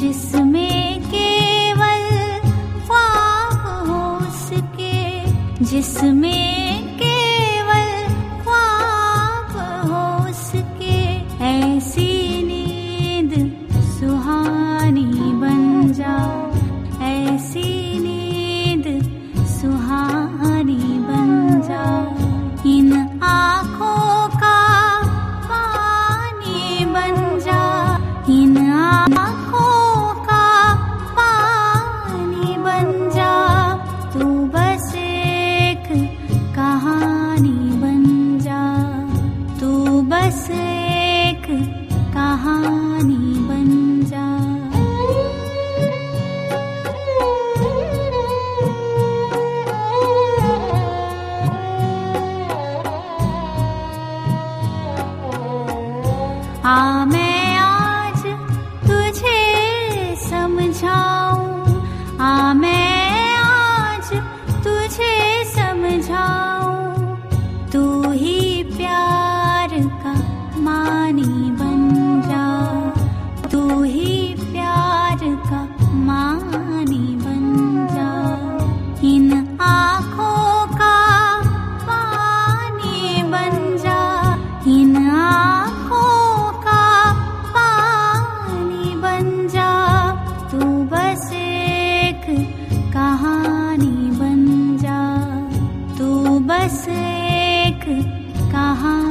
जिसमें केवल ख्वाब हो सके जिसमें Amen. एक कहानी।